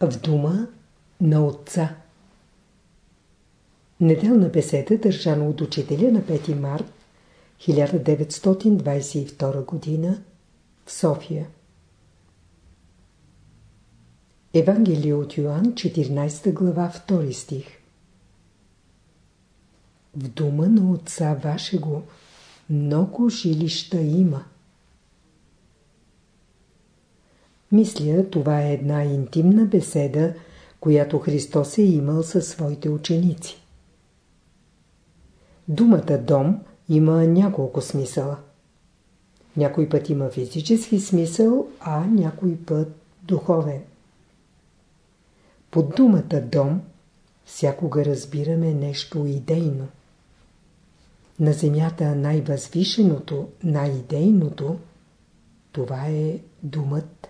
В дума на отца Неделна беседа, държана от учителя на 5 март 1922 г. в София. Евангелие от Йоанн, 14 глава, 2 стих. В дома на отца вашего много жилища има. Мисля, това е една интимна беседа, която Христос е имал със своите ученици. Думата дом има няколко смисъла. Някой път има физически смисъл, а някой път духовен. Под думата дом всякога разбираме нещо идейно. На земята най-възвишеното, най-идейното, това е думът.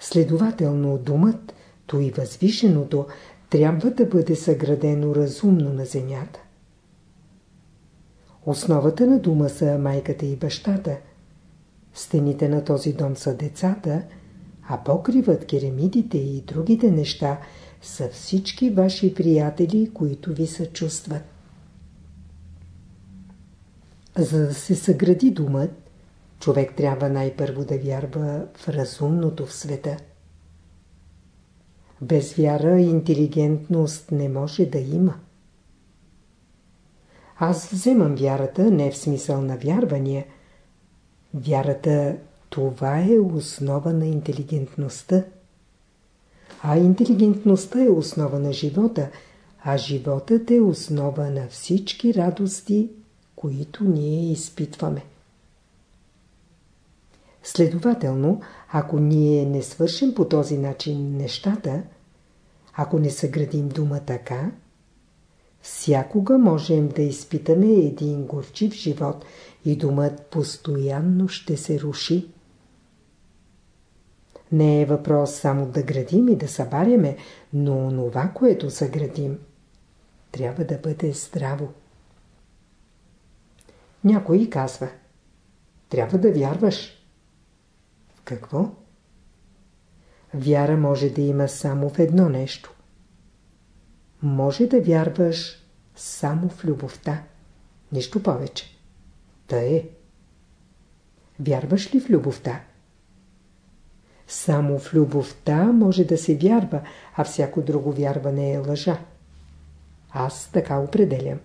Следователно думът, то и възвишеното, трябва да бъде съградено разумно на земята. Основата на дума са майката и бащата. Стените на този дом са децата, а покривът, керамидите и другите неща са всички ваши приятели, които ви съчувстват. За да се съгради думът, човек трябва най-първо да вярва в разумното в света. Без вяра интелигентност не може да има. Аз вземам вярата не в смисъл на вярвания. Вярата това е основа на интелигентността. А интелигентността е основа на живота, а животът е основа на всички радости, които ние изпитваме. Следователно, ако ние не свършим по този начин нещата, ако не съградим дума така, всякога можем да изпитаме един горчив живот и думът постоянно ще се руши. Не е въпрос само да градим и да събаряме, но това, което съградим, трябва да бъде здраво. Някой казва, трябва да вярваш. Какво? Вяра може да има само в едно нещо може да вярваш само в любовта. Нищо повече. Та е. Вярваш ли в любовта? Само в любовта може да се вярва, а всяко друго вярване е лъжа. Аз така определям.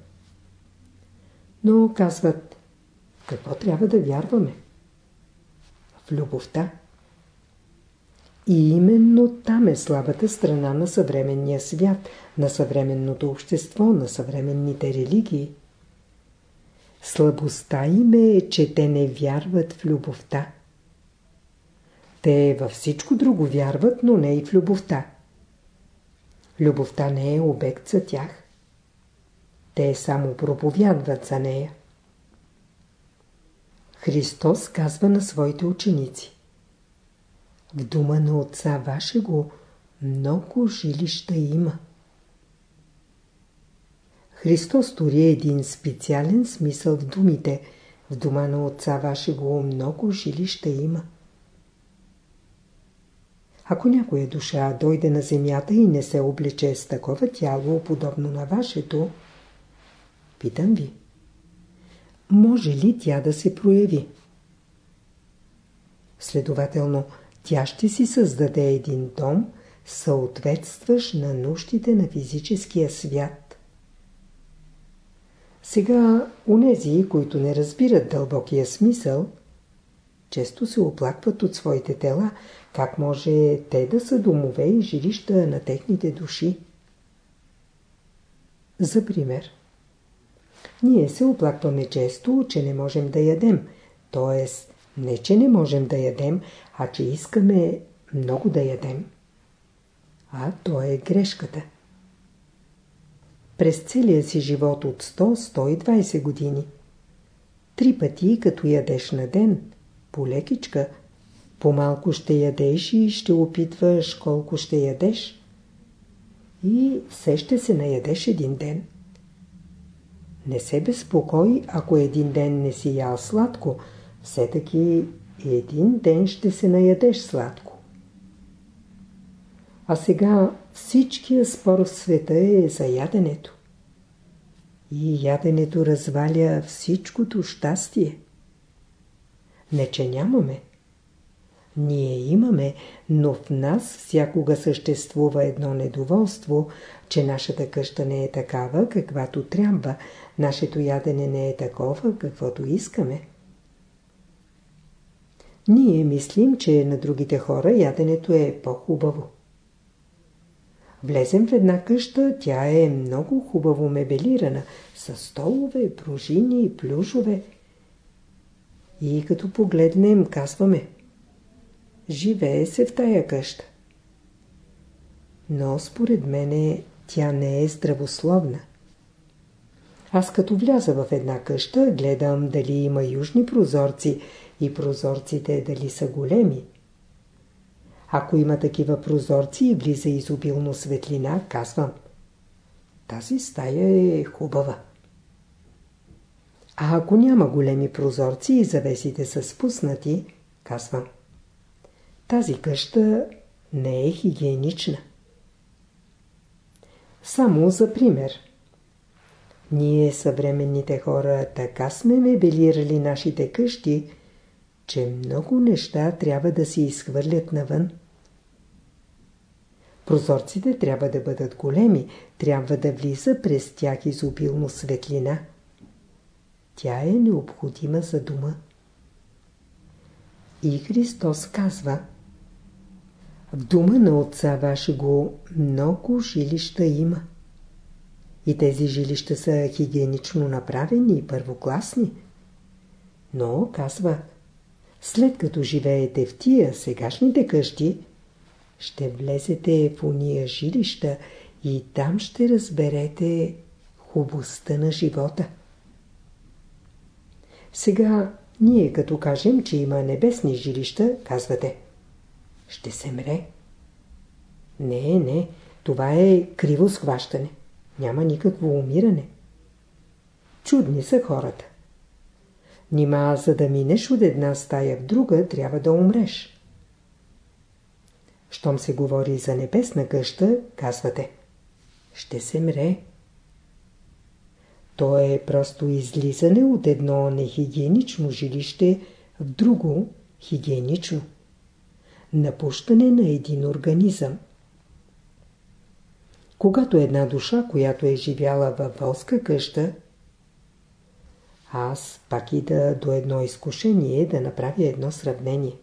Но казват, какво трябва да вярваме? В любовта. И именно там е слабата страна на съвременния свят, на съвременното общество, на съвременните религии. Слабостта им е, че те не вярват в любовта. Те във всичко друго вярват, но не и в любовта. Любовта не е обект за тях. Те само проповядват за нея. Христос казва на своите ученици в дома на отца вашего много жилища има. Христос стори един специален смисъл в думите. В дома на отца вашего много жилища има. Ако някоя душа дойде на земята и не се облече с такова тяло, подобно на вашето, питам ви, може ли тя да се прояви? Следователно, тя ще си създаде един дом, съответстващ на нуждите на физическия свят. Сега, унези, които не разбират дълбокия смисъл, често се оплакват от своите тела, как може те да са домове и жилища на техните души. За пример, ние се оплакваме често, че не можем да ядем, т.е. не, че не можем да ядем, а че искаме много да ядем. А то е грешката. През целия си живот от 100-120 години, три пъти като ядеш на ден, полекичка, по-малко ще ядеш и ще опитваш колко ще ядеш. И все ще се наядеш един ден. Не се безпокой, ако един ден не си ял сладко, все таки един ден ще се наядеш сладко. А сега всичкия спор в света е за яденето. И яденето разваля всичкото щастие. Не, че нямаме. Ние имаме, но в нас всякога съществува едно недоволство, че нашата къща не е такава, каквато трябва, нашето ядене не е такова, каквото искаме. Ние мислим, че на другите хора яденето е по-хубаво. Влезем в една къща, тя е много хубаво мебелирана, с столове, пружини, плюшове. И като погледнем, казваме, живее се в тая къща. Но според мене тя не е здравословна. Аз като вляза в една къща, гледам дали има южни прозорци и прозорците дали са големи. Ако има такива прозорци и влиза изобилно светлина, казвам. Тази стая е хубава. А ако няма големи прозорци и завесите са спуснати, казвам. Тази къща не е хигиенична. Само за пример. Ние, съвременните хора, така сме мебелирали нашите къщи, че много неща трябва да се изхвърлят навън. Прозорците трябва да бъдат големи, трябва да влиза през тях изобилно светлина. Тя е необходима за дума. И Христос казва В дума на Отца Вашего много жилища има. И тези жилища са хигиенично направени и първокласни. Но, казва, след като живеете в тия сегашните къщи, ще влезете в уния жилища и там ще разберете хубостта на живота. Сега, ние като кажем, че има небесни жилища, казвате, ще се мре. Не, не, това е криво схващане. Няма никакво умиране. Чудни са хората. Нима, за да минеш от една стая в друга, трябва да умреш. Щом се говори за небесна къща, казвате, ще се мре. То е просто излизане от едно нехигиенично жилище в друго хигиенично. Напущане на един организъм. Когато една душа, която е живяла във волска къща, аз пак и да до едно изкушение да направя едно сравнение.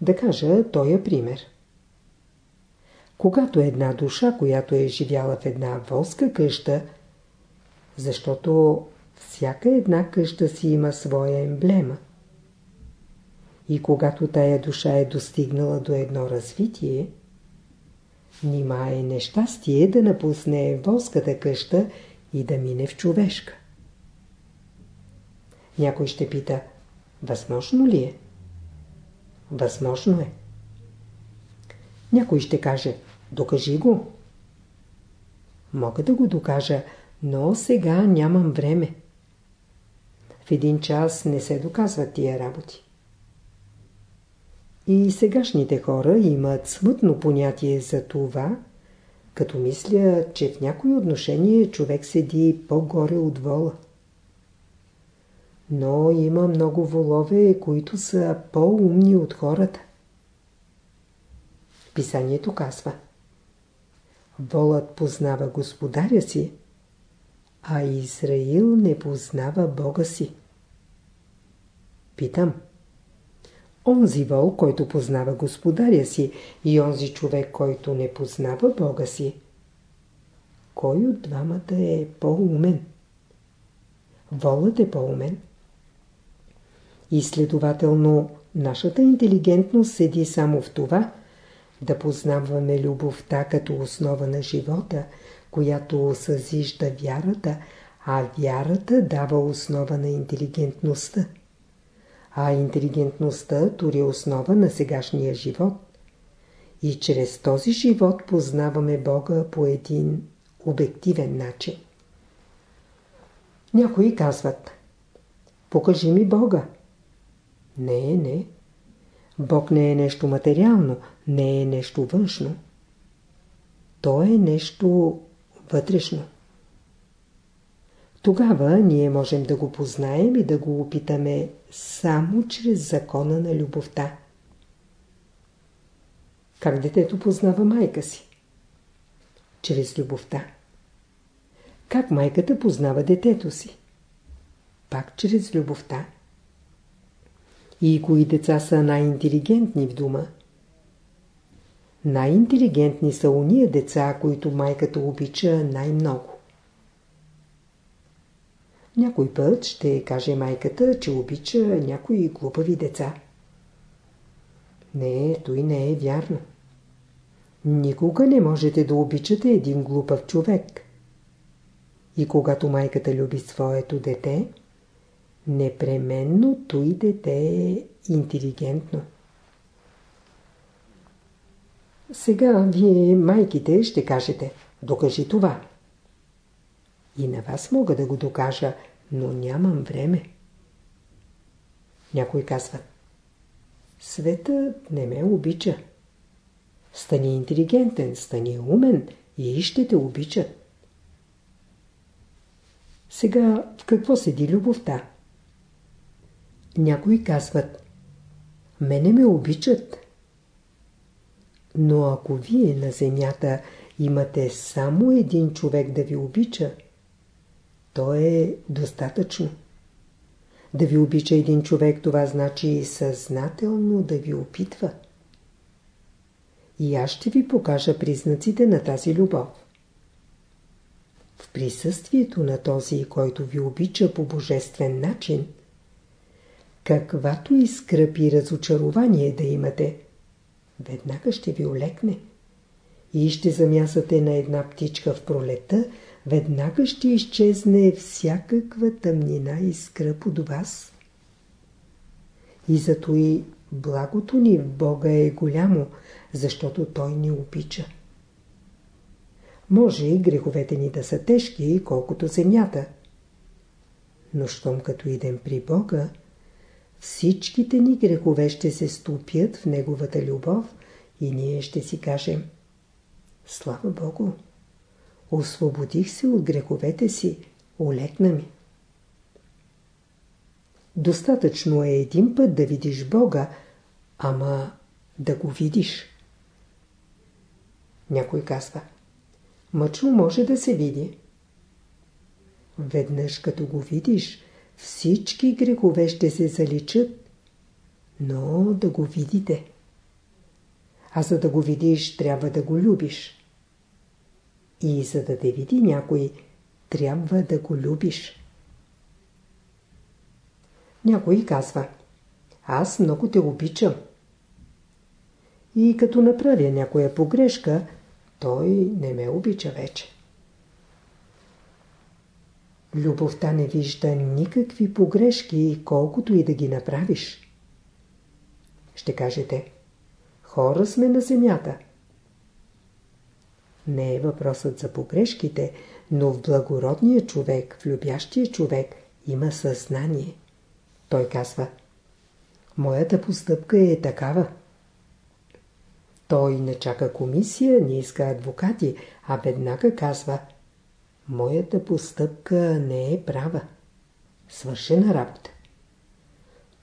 Да кажа тоя пример. Когато една душа, която е живяла в една волска къща, защото всяка една къща си има своя емблема. И когато тая душа е достигнала до едно развитие, нима е нещастие да напусне волската къща и да мине в човешка. Някой ще пита, възможно ли е? Възможно е. Някой ще каже, докажи го. Мога да го докажа, но сега нямам време. В един час не се доказват тия работи. И сегашните хора имат смътно понятие за това, като мисля, че в някои отношение човек седи по-горе от вола. Но има много волове, които са по-умни от хората. Писанието казва Волът познава господаря си, а Израил не познава Бога си. Питам. Онзи вол, който познава господаря си и онзи човек, който не познава Бога си, кой от двамата е по-умен? Волът е по-умен. И следователно, нашата интелигентност седи само в това, да познаваме любовта като основа на живота, която съзижда вярата, а вярата дава основа на интелигентността. А интелигентността тури основа на сегашния живот. И чрез този живот познаваме Бога по един обективен начин. Някои казват Покажи ми Бога. Не, не. Бог не е нещо материално, не е нещо външно. То е нещо вътрешно. Тогава ние можем да го познаем и да го опитаме само чрез закона на любовта. Как детето познава майка си? Чрез любовта. Как майката познава детето си? Пак чрез любовта. И кои деца са най-интелигентни в дума? Най-интелигентни са уния деца, които майката обича най-много. Някой път ще каже майката, че обича някои глупави деца. Не, той не е вярно. Никога не можете да обичате един глупав човек. И когато майката люби своето дете, непременно той дете е интелигентно. Сега вие, майките, ще кажете, докажи това. И на вас мога да го докажа, но нямам време. Някой казва, светът не ме обича. Стани интелигентен, стани умен и ще те обичат. Сега в какво седи любовта? Някои казват, мене ме обичат. Но ако вие на земята имате само един човек да ви обича, то е достатъчно. Да ви обича един човек, това значи съзнателно да ви опитва. И аз ще ви покажа признаците на тази любов. В присъствието на този, който ви обича по божествен начин, каквато и скръп и разочарование да имате, веднага ще ви олекне и ще замясате на една птичка в пролета, веднага ще изчезне всякаква тъмнина и скръп от вас. И зато и благото ни в Бога е голямо, защото Той ни обича. Може и греховете ни да са тежки, колкото земята. Но щом като идем при Бога, всичките ни грехове ще се ступят в Неговата любов и ние ще си кажем Слава Богу! Освободих се от греховете си, олекна ми. Достатъчно е един път да видиш Бога, ама да го видиш. Някой казва, мъчно може да се види. Веднъж като го видиш, всички грехове ще се заличат, но да го видите. А за да го видиш, трябва да го любиш. И за да те види някой, трябва да го любиш. Някой казва, аз много те обичам. И като направя някоя погрешка, той не ме обича вече. Любовта не вижда никакви погрешки, колкото и да ги направиш. Ще кажете, хора сме на земята. Не е въпросът за погрешките, но в благородния човек, в любящия човек има съзнание. Той казва, моята постъпка е такава. Той не чака комисия, не иска адвокати, а веднага казва Моята постъпка не е права. Свършена работа.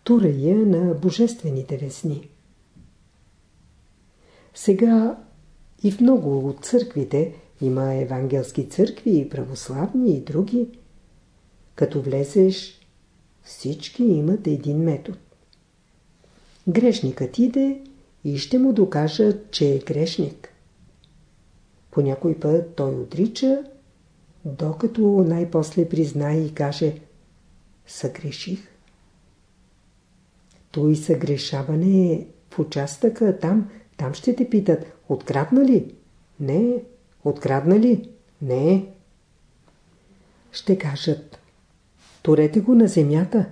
Турая на божествените весни. Сега и в много от църквите има евангелски църкви и православни и други. Като влезеш, всички имат един метод. Грешникът иде и ще му докажат, че е грешник. По някой път той отрича, докато най-после признае и каже Съгреших. Той съгрешаване е в участъка там, там ще те питат Открадна ли? Не. Открадна ли? Не. Ще кажат Турете го на земята.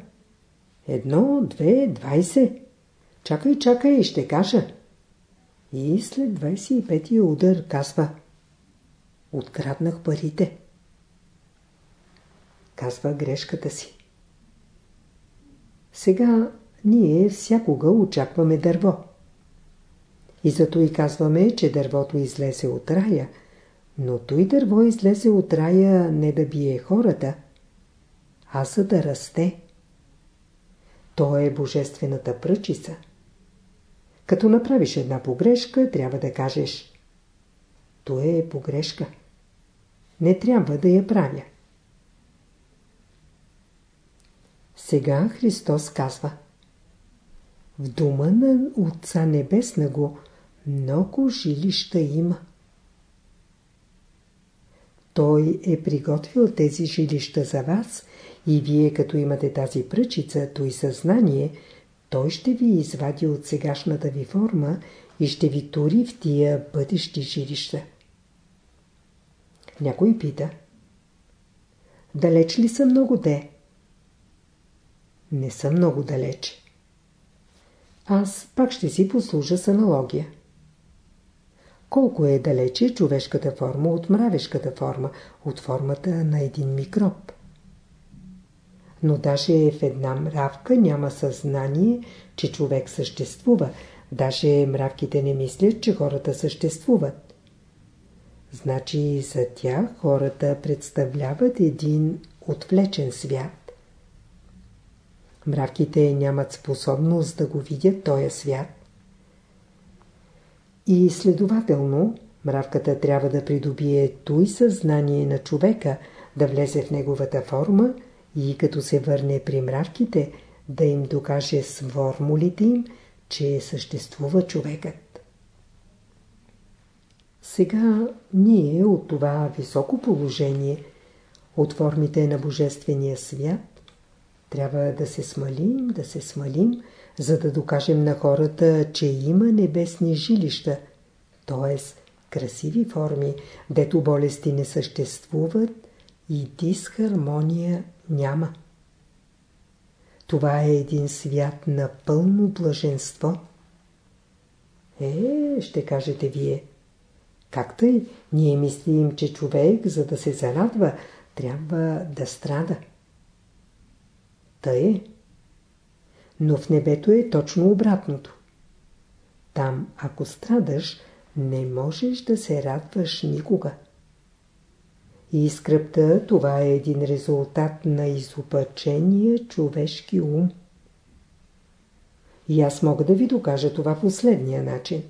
Едно, две, двайсет. Чакай, чакай, ще кажа. И след 25-я удар казва Откраднах парите. Казва грешката си. Сега ние всякога очакваме дърво. И зато и казваме, че дървото излезе от рая, но той дърво излезе от рая не да бие хората, а за да расте. То е божествената пръчица. Като направиш една погрешка, трябва да кажеш То е погрешка. Не трябва да я правя. Сега Христос казва В дома на Отца Небесна го много жилища има. Той е приготвил тези жилища за вас и вие като имате тази пръчица, то и съзнание, той ще ви извади от сегашната ви форма и ще ви тури в тия бъдещи жилища. Някой пита. Далеч ли са много де? Не са много далеч. Аз пак ще си послужа с аналогия. Колко е далече човешката форма от мравешката форма, от формата на един микроб? Но даже в една мравка няма съзнание, че човек съществува. Даже мравките не мислят, че хората съществуват. Значи за тях хората представляват един отвлечен свят. Мравките нямат способност да го видят този свят. И следователно, мравката трябва да придобие той съзнание на човека, да влезе в неговата форма и като се върне при мравките, да им докаже с формулите им, че съществува човекът. Сега ние от това високо положение, от формите на Божествения свят, трябва да се смалим, да се смалим, за да докажем на хората, че има небесни жилища, т.е. красиви форми, дето болести не съществуват и дисхармония няма. Това е един свят на пълно блаженство. Е, ще кажете вие. Как тъй? Ние мислим, че човек, за да се зарадва, трябва да страда. Тъй е. Но в небето е точно обратното. Там, ако страдаш, не можеш да се радваш никога. И скръпта това е един резултат на изопачения човешки ум. И аз мога да ви докажа това последния начин.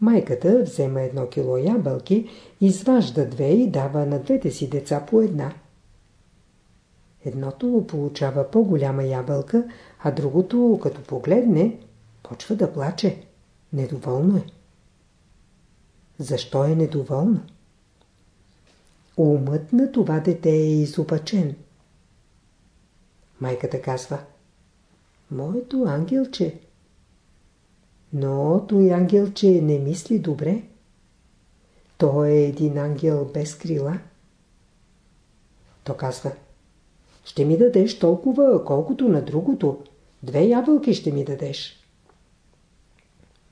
Майката взема едно кило ябълки, изважда две и дава на двете си деца по една. Едното получава по-голяма ябълка, а другото, като погледне, почва да плаче. Недоволно е. Защо е недоволно? Умът на това дете е изопачен. Майката казва Моето ангелче. Но той ангелче не мисли добре. Той е един ангел без крила. То казва Ще ми дадеш толкова, колкото на другото. Две ябълки ще ми дадеш.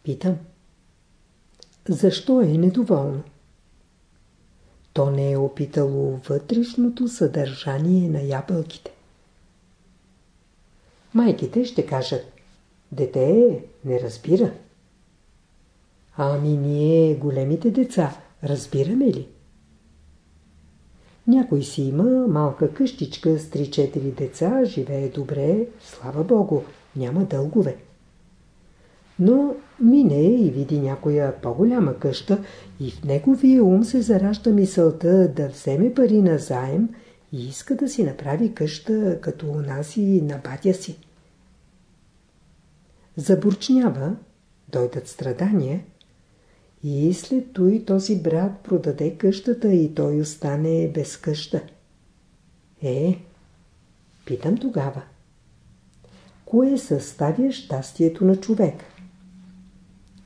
Питам. Защо е недоволно? То не е опитало вътрешното съдържание на ябълките. Майките ще кажат, дете не разбира. Ами ние, големите деца, разбираме ли? Някой си има малка къщичка с 3-4 деца, живее добре, слава Богу, няма дългове. Но мине и види някоя по-голяма къща и в неговия ум се заражда мисълта да вземе пари на заем и иска да си направи къща като унаси на батя си. Забурчнява, дойдат страдания и след той този брат продаде къщата и той остане без къща. Е, питам тогава. Кое съставя щастието на човека?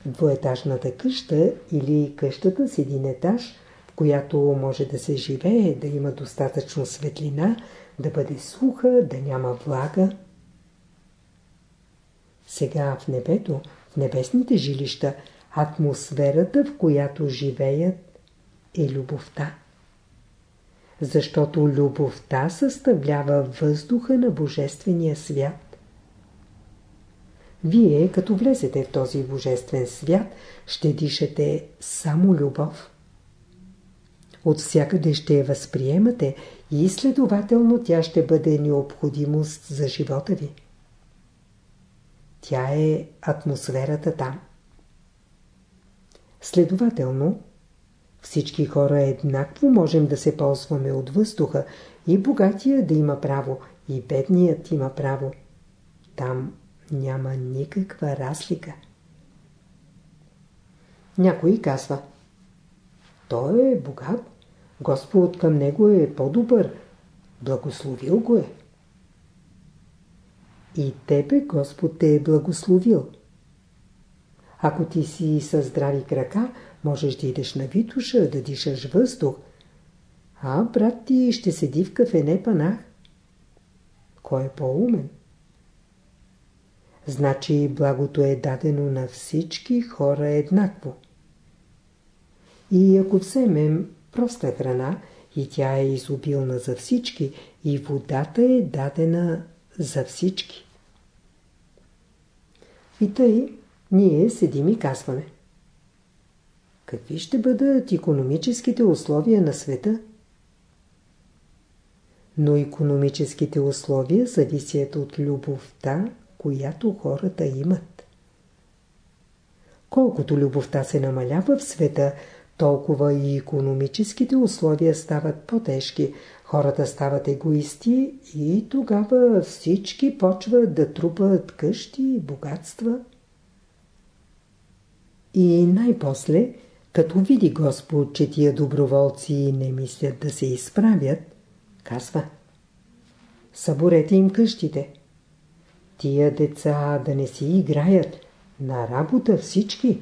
двоетажната къща или къщата с един етаж, в която може да се живее, да има достатъчно светлина, да бъде суха, да няма влага. Сега в небето, в небесните жилища, атмосферата, в която живеят, е любовта. Защото любовта съставлява въздуха на Божествения свят. вие, като влезете в този божествен свят, ще дишате само любов. От всякъде ще я възприемате и следователно тя ще бъде необходимост за живота ви. Тя е атмосферата там. Следователно, всички хора еднакво можем да се ползваме от въздуха и богатия да има право, и бедният има право. Там няма никаква разлика. Някой казва Той е богат, Господ към него е по-добър, благословил го е. И тебе Господ те е благословил. Ако ти си със здрави крака, можеш да идеш на Витуша, да дишаш въздух. А брат ти ще седи в кафене панах. Кой е по-умен? Значи благото е дадено на всички хора еднакво. И ако вземем проста храна, и тя е изобилна за всички, и водата е дадена за всички. И тъй, ние седим и казваме. Какви ще бъдат економическите условия на света? Но економическите условия зависят от любовта, която хората имат. Колкото любовта се намалява в света, толкова и економическите условия стават по-тежки, хората стават егоисти и тогава всички почват да трупат къщи и богатства. И най-после, като види Господ, че тия доброволци не мислят да се изправят, казва Съборете им къщите. Тия деца да не си играят, на работа всички.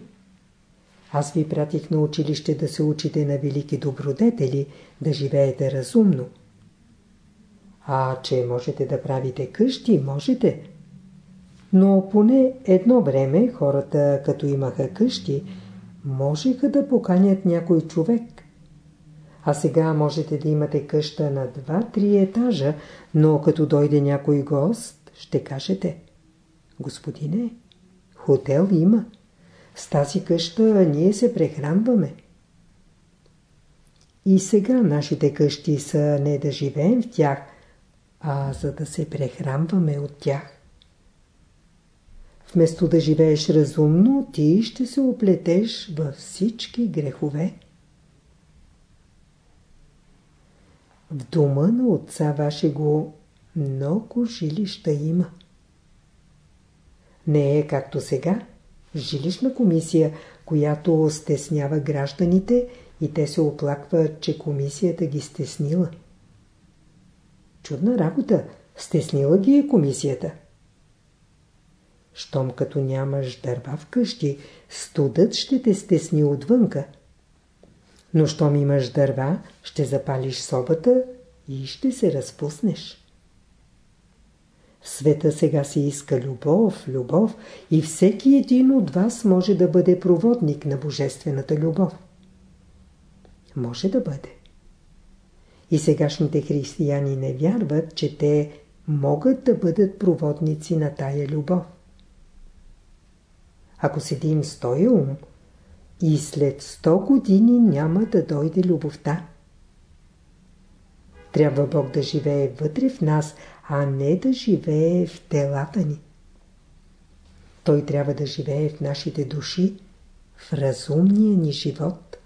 Аз ви пратих на училище да се учите на велики добродетели, да живеете разумно. А че можете да правите къщи, можете. Но поне едно време хората, като имаха къщи, можеха да поканят някой човек. А сега можете да имате къща на два-три етажа, но като дойде някой гост, ще кажете Господине, хотел има. С тази къща ние се прехранваме. И сега нашите къщи са не да живеем в тях, а за да се прехранваме от тях. Вместо да живееш разумно, ти ще се оплетеш във всички грехове. В дома на отца вашего много жилища има. Не е както сега. Жилищна комисия, която стеснява гражданите и те се оплакват, че комисията ги стеснила. Чудна работа. Стеснила ги е комисията. Щом като нямаш дърва вкъщи, студът ще те стесни отвънка. Но щом имаш дърва, ще запалиш собата и ще се разпуснеш. В света сега се иска любов, любов и всеки един от вас може да бъде проводник на божествената любов. Може да бъде. И сегашните християни не вярват, че те могат да бъдат проводници на тая любов. Ако седим с този ум, и след 100 години няма да дойде любовта. Трябва Бог да живее вътре в нас, а не да живее в телата ни. Той трябва да живее в нашите души, в разумния ни живот.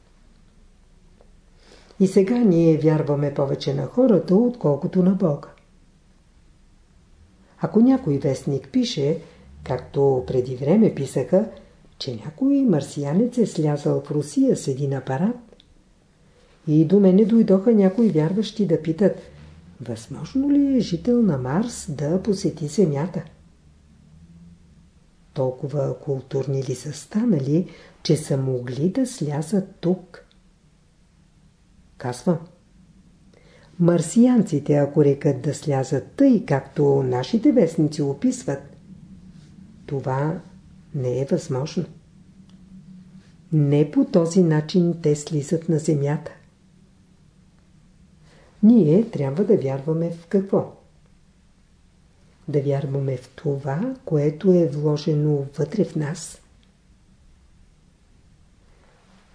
И сега ние вярваме повече на хората, отколкото на Бога. Ако някой вестник пише, както преди време писаха, че някой марсианец е слязал в Русия с един апарат, и до мене дойдоха някои вярващи да питат, възможно ли е жител на Марс да посети Земята? Толкова културни ли са станали, че са могли да слязат тук? Казвам. Марсианците, ако рекат да слязат тъй, както нашите вестници описват, това не е възможно. Не по този начин те слизат на земята. Ние трябва да вярваме в какво? да вярваме в това, което е вложено вътре в нас.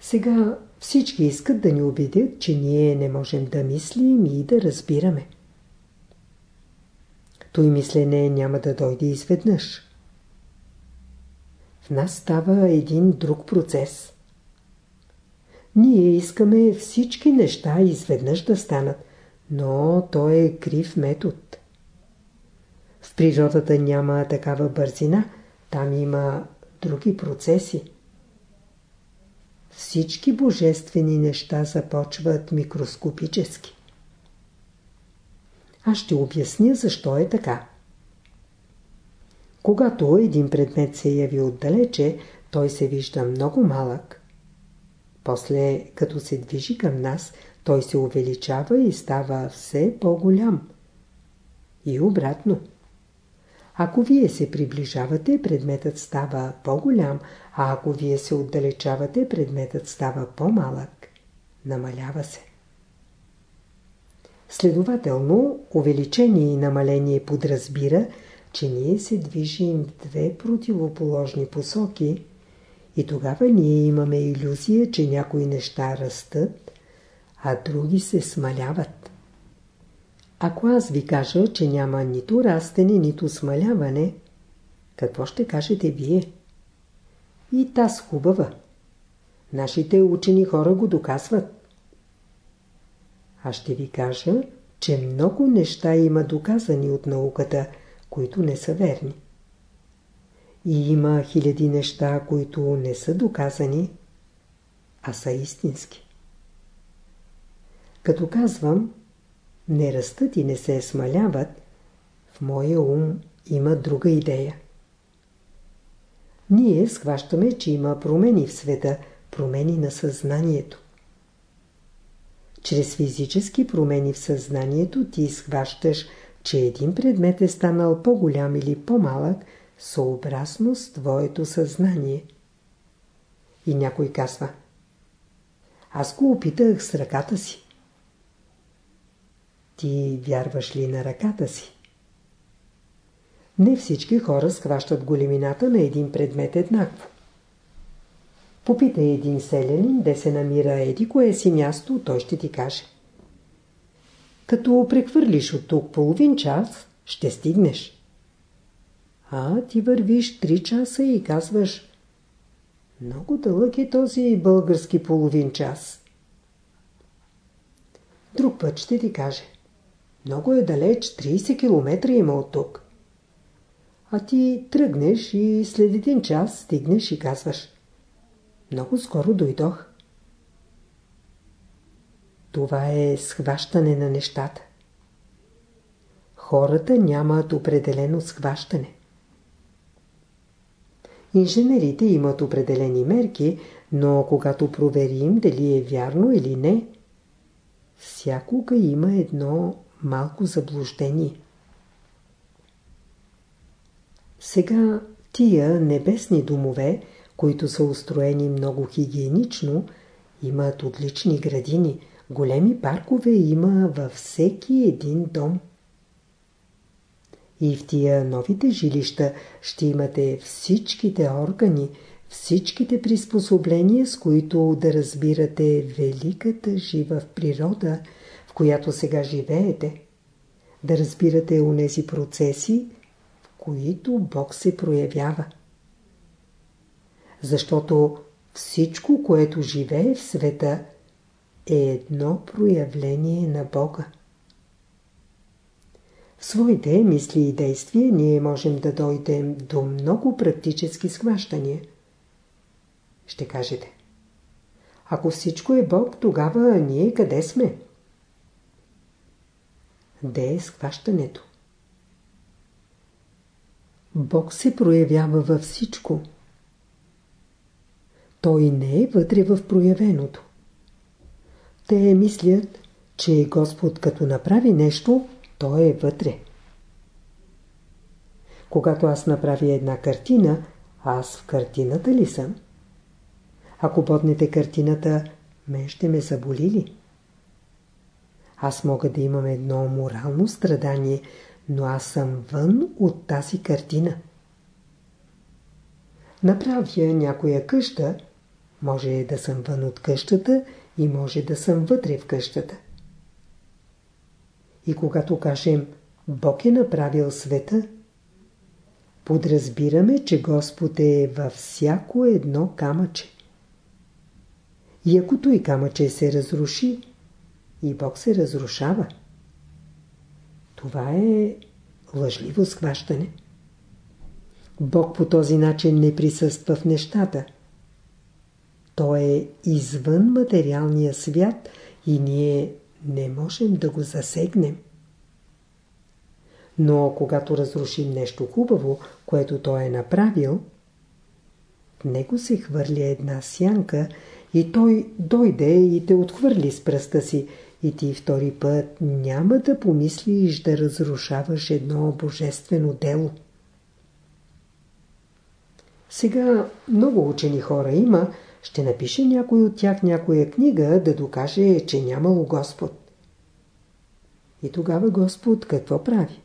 Сега всички искат да ни убедят, че ние не можем да мислим и да разбираме. Той мислене няма да дойде изведнъж. В нас става един друг процес. Ние искаме всички неща изведнъж да станат, но то е крив метод. В природата няма такава бързина, там има други процеси. Всички божествени неща започват микроскопически. Аз ще обясня защо е така. Когато един предмет се яви отдалече, той се вижда много малък. После, като се движи към нас, той се увеличава и става все по-голям. И обратно. Ако вие се приближавате, предметът става по-голям, а ако вие се отдалечавате, предметът става по-малък. Намалява се. Следователно, увеличение и намаление подразбира, че ние се движим в две противоположни посоки и тогава ние имаме иллюзия, че някои неща растат, а други се смаляват. Ако аз ви кажа, че няма нито растене, нито смаляване, какво ще кажете вие? И таз хубава. Нашите учени хора го доказват. Аз ще ви кажа, че много неща има доказани от науката, които не са верни. И има хиляди неща, които не са доказани, а са истински. Като казвам, не растат и не се смаляват, в моя ум има друга идея. Ние схващаме, че има промени в света, промени на съзнанието. Чрез физически промени в съзнанието ти схващаш, че един предмет е станал по-голям или по-малък, съобразно с твоето съзнание. И някой казва Аз го опитах с ръката си. Ти вярваш ли на ръката си? Не всички хора схващат големината на един предмет еднакво. Попитай един селянин, де се намира еди кое си място, той ще ти каже. Като прехвърлиш от тук половин час, ще стигнеш. А ти вървиш три часа и казваш много дълъг е този български половин час. Друг път ще ти каже много е далеч, 30 км има от тук. А ти тръгнеш и след един час стигнеш и казваш много скоро дойдох. Това е схващане на нещата. Хората нямат определено схващане. Инженерите имат определени мерки, но когато проверим дали е вярно или не, всякога има едно малко заблуждение. Сега тия небесни домове, които са устроени много хигиенично, имат отлични градини, големи паркове има във всеки един дом. И в тия новите жилища ще имате всичките органи, всичките приспособления, с които да разбирате великата жива в природа, в която сега живеете. Да разбирате унези процеси, в които Бог се проявява. Защото всичко, което живее в света, е едно проявление на Бога. В своите мисли и действия ние можем да дойдем до много практически схващания. Ще кажете. Ако всичко е Бог, тогава ние къде сме? Де е схващането? Бог се проявява във всичко. Той не е вътре в проявеното. Те мислят, че Господ като направи нещо, той е вътре. Когато аз направя една картина, аз в картината ли съм? Ако боднете картината, мен ще ме заболи ли? Аз мога да имам едно морално страдание, но аз съм вън от тази картина. Направя някоя къща, може да съм вън от къщата и може да съм вътре в къщата. И когато кажем Бог е направил света, подразбираме, че Господ е във всяко едно камъче. И ако той камъче се разруши, и Бог се разрушава. Това е лъжливо схващане. Бог по този начин не присъства в нещата. Той е извън материалния свят и ние не можем да го засегнем. Но когато разрушим нещо хубаво, което той е направил, в него се хвърля една сянка и той дойде и те отхвърли с пръста си и ти втори път няма да помислиш да разрушаваш едно божествено дело. Сега много учени хора има, ще напише някой от тях някоя книга да докаже, че нямало Господ. И тогава Господ какво прави?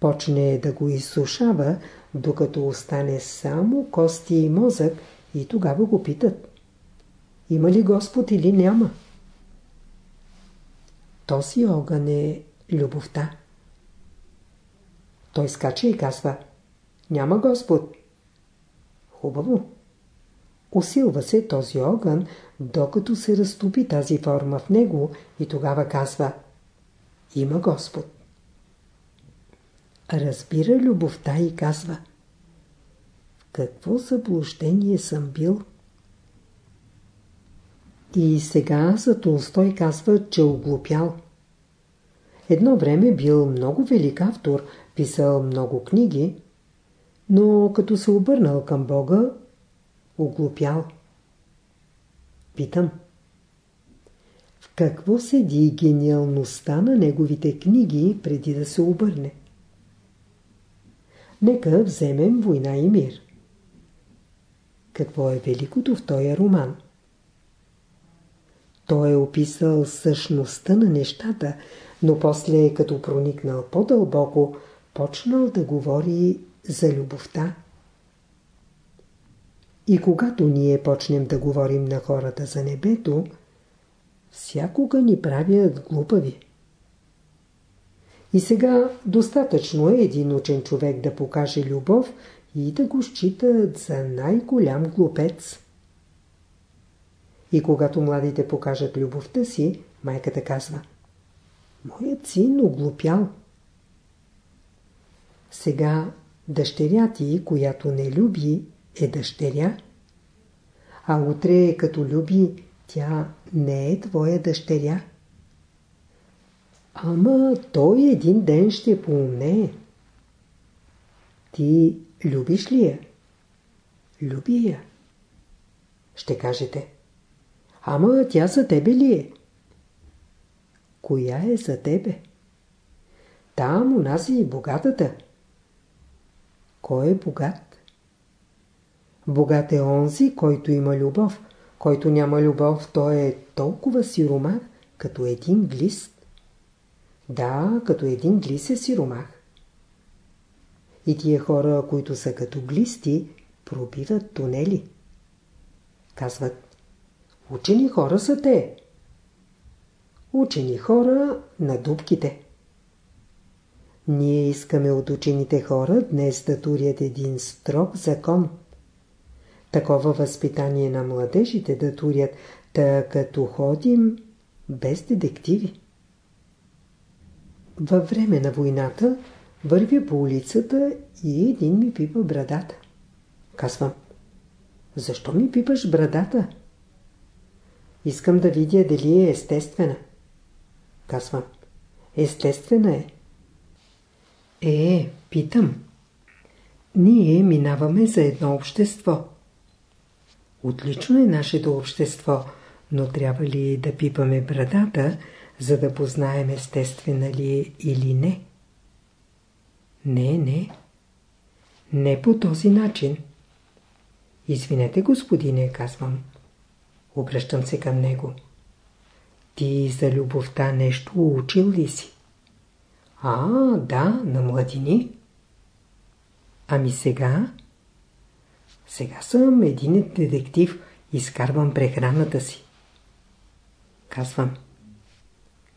Почне да го изсушава, докато остане само кости и мозък и тогава го питат. Има ли Господ или няма? Този огън е любовта. Той скача и казва Няма Господ. Хубаво. Усилва се този огън, докато се разтопи тази форма в него и тогава казва Има Господ. Разбира любовта и казва В какво заблуждение съм бил? И сега за Толстой казва, че оглупял. Едно време бил много велик автор, писал много книги, но като се обърнал към Бога, оглупял. Питам. В какво седи гениалността на неговите книги преди да се обърне? Нека вземем война и мир. Какво е великото в този роман? Той е описал същността на нещата, но после, като проникнал по-дълбоко, почнал да говори за любовта. И когато ние почнем да говорим на хората за небето, всякога ни правят глупави. И сега достатъчно е един учен човек да покаже любов и да го считат за най-голям глупец. И когато младите покажат любовта си, майката казва Моят син оглупял. Сега дъщеря ти, която не люби, е дъщеря. А утре, като люби, тя не е твоя дъщеря. Ама той един ден ще поумнее. Ти любиш ли я? Люби я. Ще кажете. Ама тя за тебе ли е? Коя е за тебе? Там, унази, богатата. Кой е богат? Богат е онзи, който има любов. Който няма любов, той е толкова сиромах, като един глист. Да, като един глис е сиромах. И тия хора, които са като глисти, пробиват тунели. Казват, Учени хора са те. Учени хора на дубките. Ние искаме от учените хора днес да турят един строг закон. Такова възпитание на младежите да турят, та като ходим без детективи. Във време на войната вървя по улицата и един ми пипа брадата. Казвам, защо ми пипаш брадата? Искам да видя дали е естествена. Казвам. Естествена е. Е, питам. Ние минаваме за едно общество. Отлично е нашето общество, но трябва ли да пипаме брадата, за да познаем естествена ли е или не? Не, не. Не по този начин. Извинете, господине, казвам. Обръщам се към него. Ти за любовта нещо учил ли си? А, да, на младини. Ами сега? Сега съм един детектив, изкарвам прехраната си. Казвам.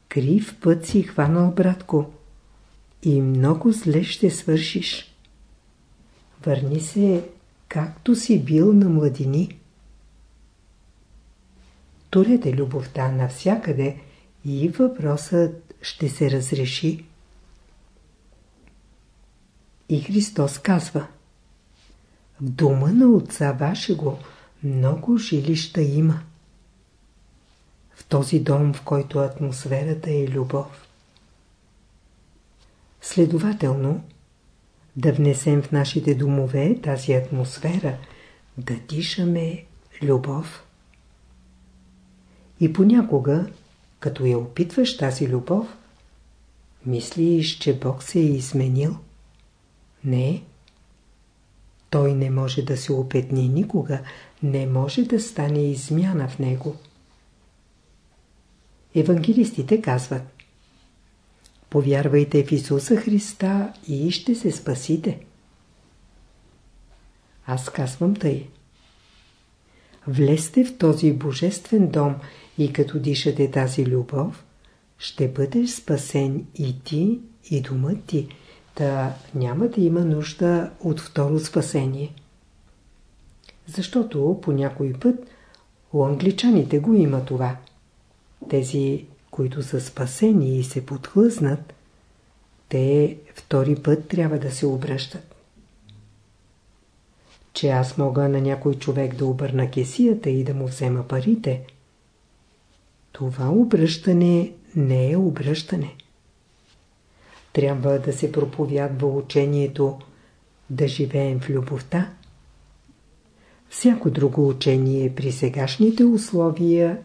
Крив път си хванал, братко, и много зле ще свършиш. Върни се, както си бил на младини. Турете любовта навсякъде и въпросът ще се разреши. И Христос казва В дома на отца вашего много жилища има. В този дом, в който атмосферата е любов. Следователно, да внесем в нашите домове тази атмосфера, да дишаме любов. И понякога, като я опитваш тази любов, мислиш, че Бог се е изменил. Не. Той не може да се опетни никога, не може да стане измяна в него. Евангелистите казват Повярвайте в Исуса Христа и ще се спасите. Аз казвам тъй. Влезте в този божествен дом и като дишате тази любов, ще бъдеш спасен и ти, и думът ти, Та няма да има нужда от второ спасение. Защото по някой път у англичаните го има това. Тези, които са спасени и се подхлъзнат, те втори път трябва да се обръщат. Че аз мога на някой човек да обърна кесията и да му взема парите, това обръщане не е обръщане трябва да се проповядва учението да живеем в любовта. Всяко друго учение при сегашните условия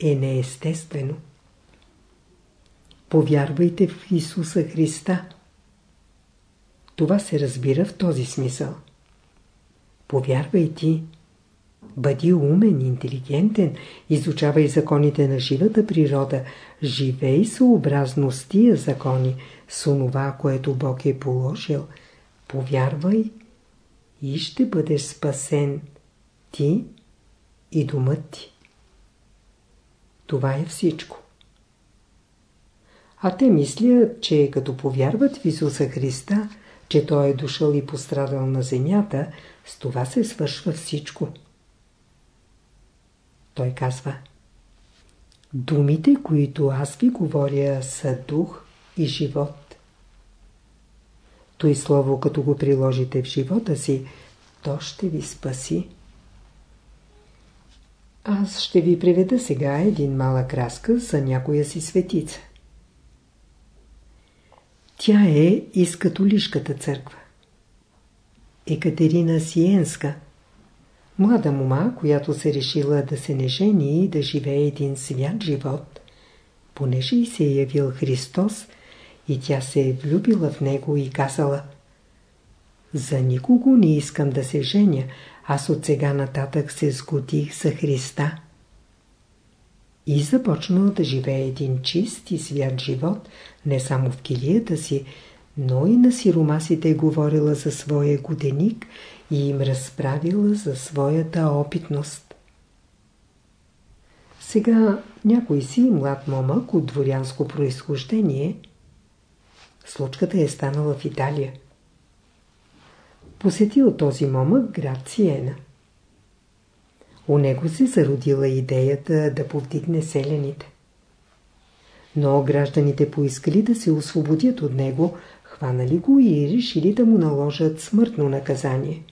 е неестествено. Повярвайте в Исуса Христа. Това се разбира в този смисъл. Повярвай ти. Бъди умен, интелигентен, изучавай законите на живата природа, живей съобразно с тия закони, с онова, което Бог е положил. Повярвай и ще бъдеш спасен ти и думът ти. Това е всичко. А те мислят, че като повярват в Исуса Христа, че Той е дошъл и пострадал на земята, с това се свършва всичко. Той казва Думите, които аз ви говоря, са дух и живот. Той слово, като го приложите в живота си, то ще ви спаси. Аз ще ви приведа сега един малък разказ за някоя си светица. Тя е из католишката църква. Екатерина Сиенска – Млада мома, която се решила да се не жени и да живее един свят живот, понеже и се е явил Христос и тя се е влюбила в него и казала За никого не искам да се женя, аз от сега нататък се сгодих за Христа. И започнала да живее един чист и свят живот, не само в килията си, но и на сиромасите говорила за своя годеник и им разправила за своята опитност. Сега някой си млад момък от дворянско происхождение, случката е станала в Италия. Посетил този момък град Сиена. У него се зародила идеята да повдигне селените. Но гражданите поискали да се освободят от него, хванали го и решили да му наложат смъртно наказание.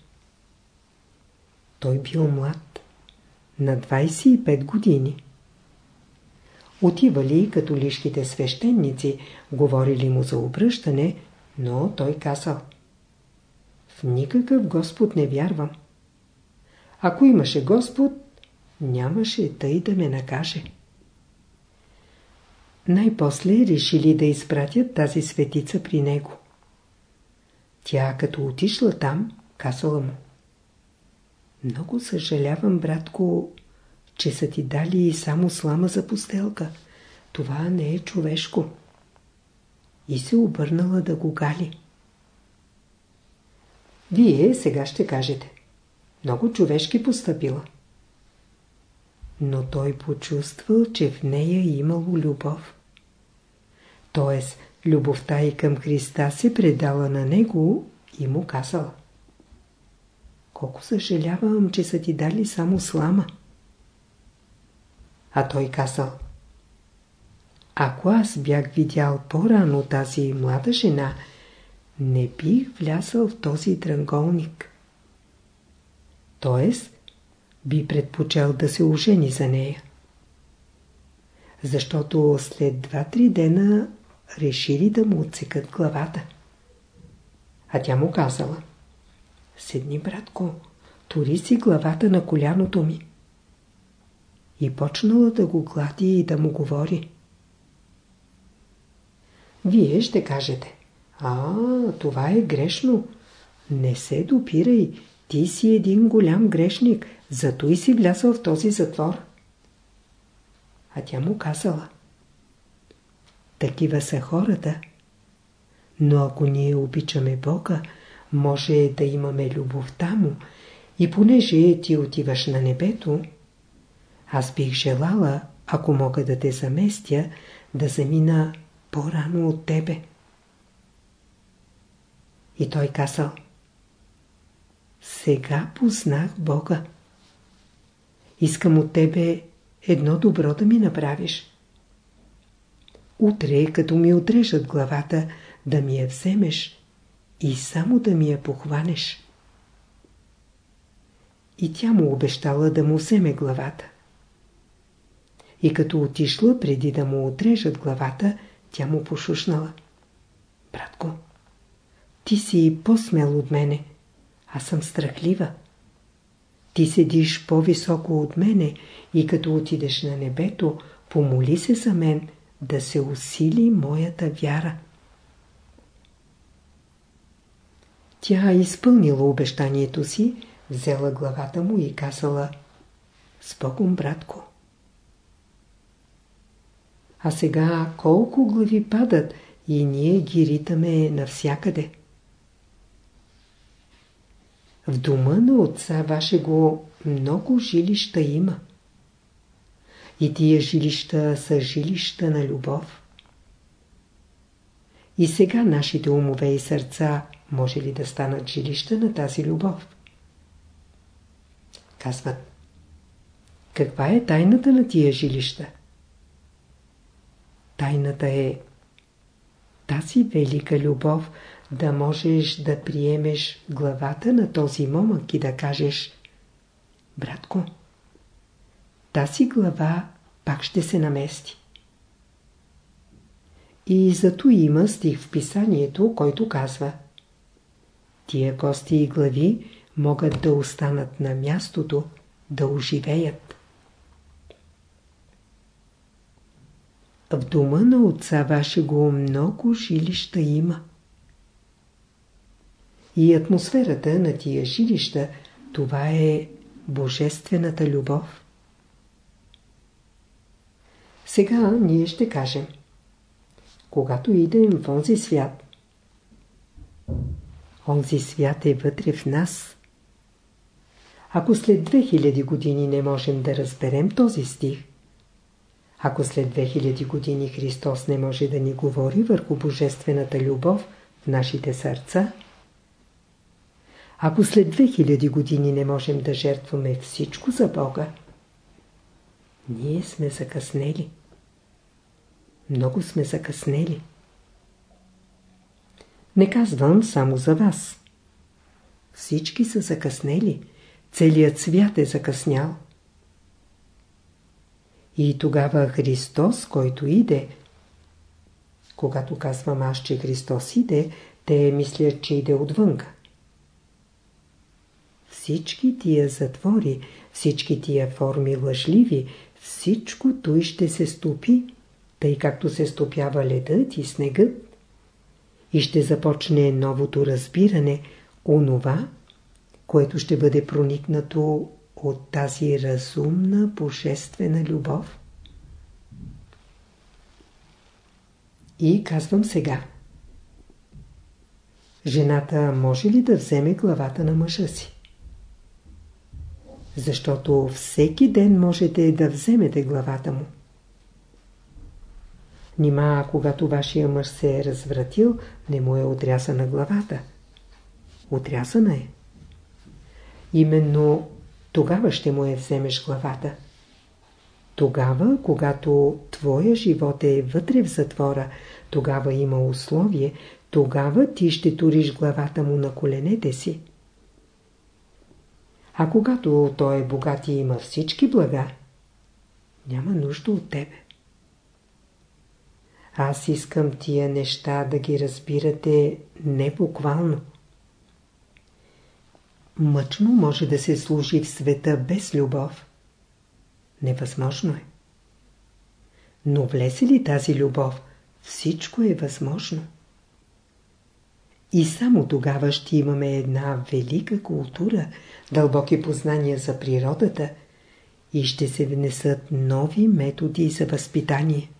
Той бил млад. На 25 години. Отивали католишките свещеници, говорили му за обръщане, но той казал В никакъв Господ не вярвам. Ако имаше Господ, нямаше тъй да ме накаже. Най-после решили да изпратят тази светица при него. Тя като отишла там, казала му много съжалявам, братко, че са ти дали само слама за постелка. Това не е човешко. и се обърнала да го гали. Вие сега ще кажете. Много човешки постъпила. Но той почувствал, че в нея имало любов. Тоест, любовта и към Христа се предала на него и му казала. Колко съжалявам, че са ти дали само слама. А той казал. Ако аз бях видял по-рано тази млада жена, не бих влязал в този дрънголник. Тоест, би предпочел да се ожени за нея. Защото след два-три дена решили да му отсекат главата. А тя му казала Седни, братко, тори си главата на коляното ми. И почнала да го глади и да му говори. Вие ще кажете А, това е грешно. Не се допирай. Ти си един голям грешник. Зато и си влязъл в този затвор. А тя му казала Такива са хората. Но ако ние обичаме Бога, може да имаме любовта му и понеже ти отиваш на небето, аз бих желала, ако мога да те заместя, да замина по-рано от тебе. И той казал, сега познах Бога. Искам от тебе едно добро да ми направиш. Утре, като ми отрежат главата, да ми я вземеш и само да ми я похванеш. И тя му обещала да му вземе главата. И като отишла преди да му отрежат главата, тя му пошушнала. Братко, ти си по-смел от мене. Аз съм страхлива. Ти седиш по-високо от мене и като отидеш на небето, помоли се за мен да се усили моята вяра. Тя изпълнила обещанието си, взела главата му и казала «С братко!» А сега колко глави падат и ние ги ритаме навсякъде. В дома на отца вашего много жилища има. И тия жилища са жилища на любов. И сега нашите умове и сърца може ли да станат жилища на тази любов? Казват. Каква е тайната на тия жилища? Тайната е тази велика любов да можеш да приемеш главата на този момък и да кажеш Братко, тази глава пак ще се намести. И зато има стих в писанието, който казва Тия кости и глави могат да останат на мястото, да оживеят. В дома на отца вашего много жилища има. И атмосферата на тия жилища, това е божествената любов. Сега ние ще кажем. Когато идем в онзи свят, онзи свят е вътре в нас. Ако след 2000 години не можем да разберем този стих, ако след 2000 години Христос не може да ни говори върху божествената любов в нашите сърца, ако след 2000 години не можем да жертваме всичко за Бога, ние сме закъснели. Много сме закъснели. Не казвам само за вас. Всички са закъснели. Целият свят е закъснял. И тогава Христос, който иде, когато казвам аз, че Христос иде, те мислят, че иде отвънка. Всички тия затвори, всички тия форми лъжливи, всичко той ще се стопи, тъй както се стопява ледът и снегът. И ще започне новото разбиране, онова, което ще бъде проникнато от тази разумна божествена любов. И казвам сега – Жената може ли да вземе главата на мъжа си? Защото всеки ден можете да вземете главата му. Нима, когато вашия мъж се е развратил, не му е отрязана главата. Отрязана е. Именно тогава ще му е вземеш главата. Тогава, когато твоя живот е вътре в затвора, тогава има условие, тогава ти ще туриш главата му на коленете си. А когато той е богат и има всички блага, няма нужда от тебе. Аз искам тия неща да ги разбирате не буквално. Мъчно може да се служи в света без любов. Невъзможно е. Но влезе ли тази любов, всичко е възможно. И само тогава ще имаме една велика култура, дълбоки познания за природата и ще се внесат нови методи за възпитание.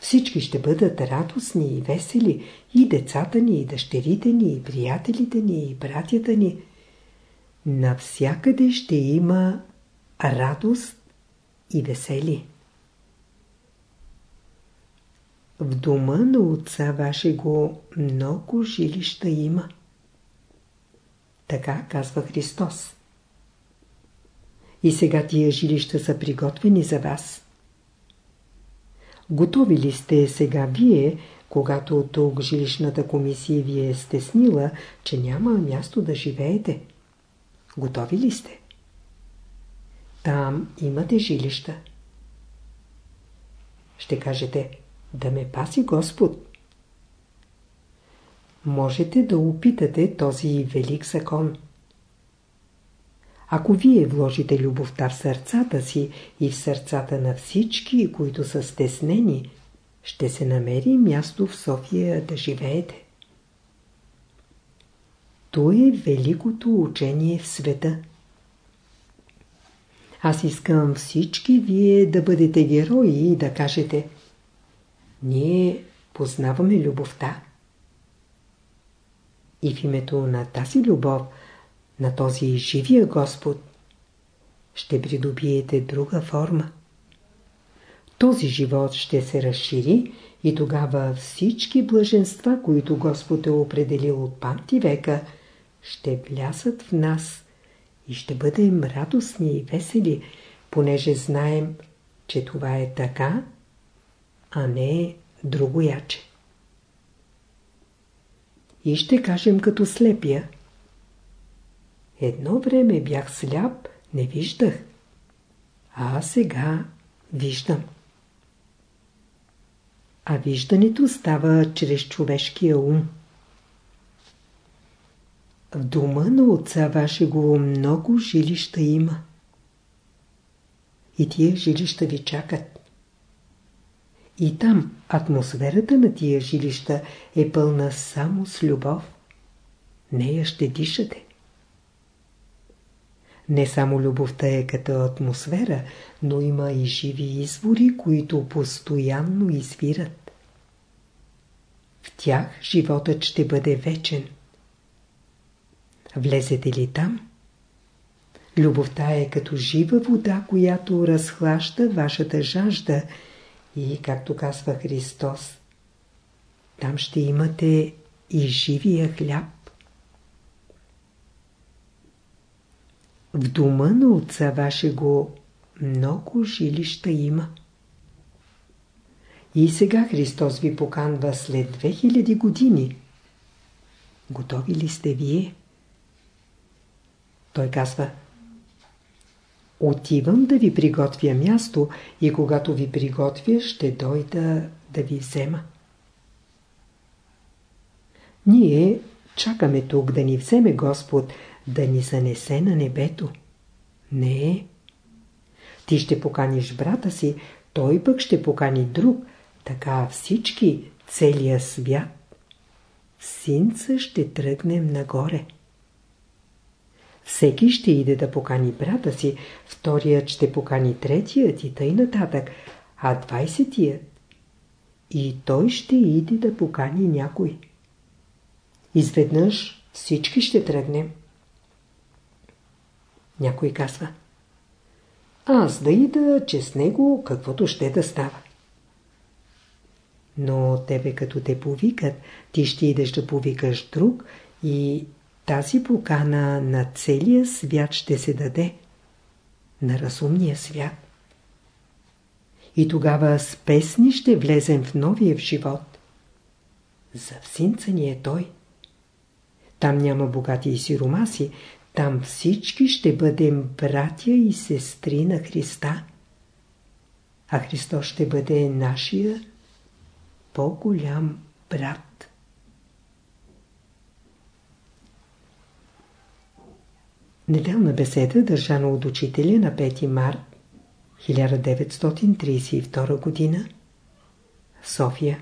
Всички ще бъдат радостни и весели, и децата ни, и дъщерите ни, и приятелите ни, и братята ни. Навсякъде ще има радост и весели. В дома на отца вашего много жилища има. Така казва Христос. И сега тия жилища са приготвени за вас. Готови ли сте сега вие, когато тук жилищната комисия ви е стеснила, че няма място да живеете? Готови ли сте? Там имате жилища. Ще кажете, да ме паси Господ. Можете да опитате този велик закон. Ако вие вложите любовта в сърцата си и в сърцата на всички, които са стеснени, ще се намери място в София да живеете. То е великото учение в света. Аз искам всички вие да бъдете герои и да кажете Ние познаваме любовта. И в името на тази любов – на този живия Господ, ще придобиете друга форма. Този живот ще се разшири и тогава всички блаженства, които Господ е определил от памти века, ще влязат в нас и ще бъдем радостни и весели, понеже знаем, че това е така, а не другояче. И ще кажем като слепия – Едно време бях сляп, не виждах. А сега виждам. А виждането става чрез човешкия ум. В дома на отца вашего много жилища има. И тия жилища ви чакат. И там атмосферата на тия жилища е пълна само с любов. Нея ще дишате. Не само любовта е като атмосфера, но има и живи извори, които постоянно извират. В тях животът ще бъде вечен. Влезете ли там? Любовта е като жива вода, която разхлаща вашата жажда и, както казва Христос, там ще имате и живия хляб. В дома на отца вашего много жилища има. И сега Христос ви поканва след 2000 години. Готови ли сте вие? Той казва Отивам да ви приготвя място и когато ви приготвя, ще дойда да ви взема. Ние чакаме тук да ни вземе Господ, да ни занесе на небето. Не. Ти ще поканиш брата си, той пък ще покани друг, така всички, целия свят. Синца ще тръгнем нагоре. Всеки ще иде да покани брата си, вторият ще покани третият и тъй нататък, а двайсетият и той ще иде да покани някой. Изведнъж всички ще тръгнем. Някой казва. Аз да ида, че с него каквото ще да става. Но тебе като те повикат, ти ще идеш да повикаш друг и тази покана на целия свят ще се даде. На разумния свят. И тогава с песни ще влезем в новия в живот. За всинца ни е той. Там няма богати и сиромаси, там всички ще бъдем братя и сестри на Христа. А Христос ще бъде нашия по-голям брат. Неделна беседа, държана от учителя на 5 март 1932 г. София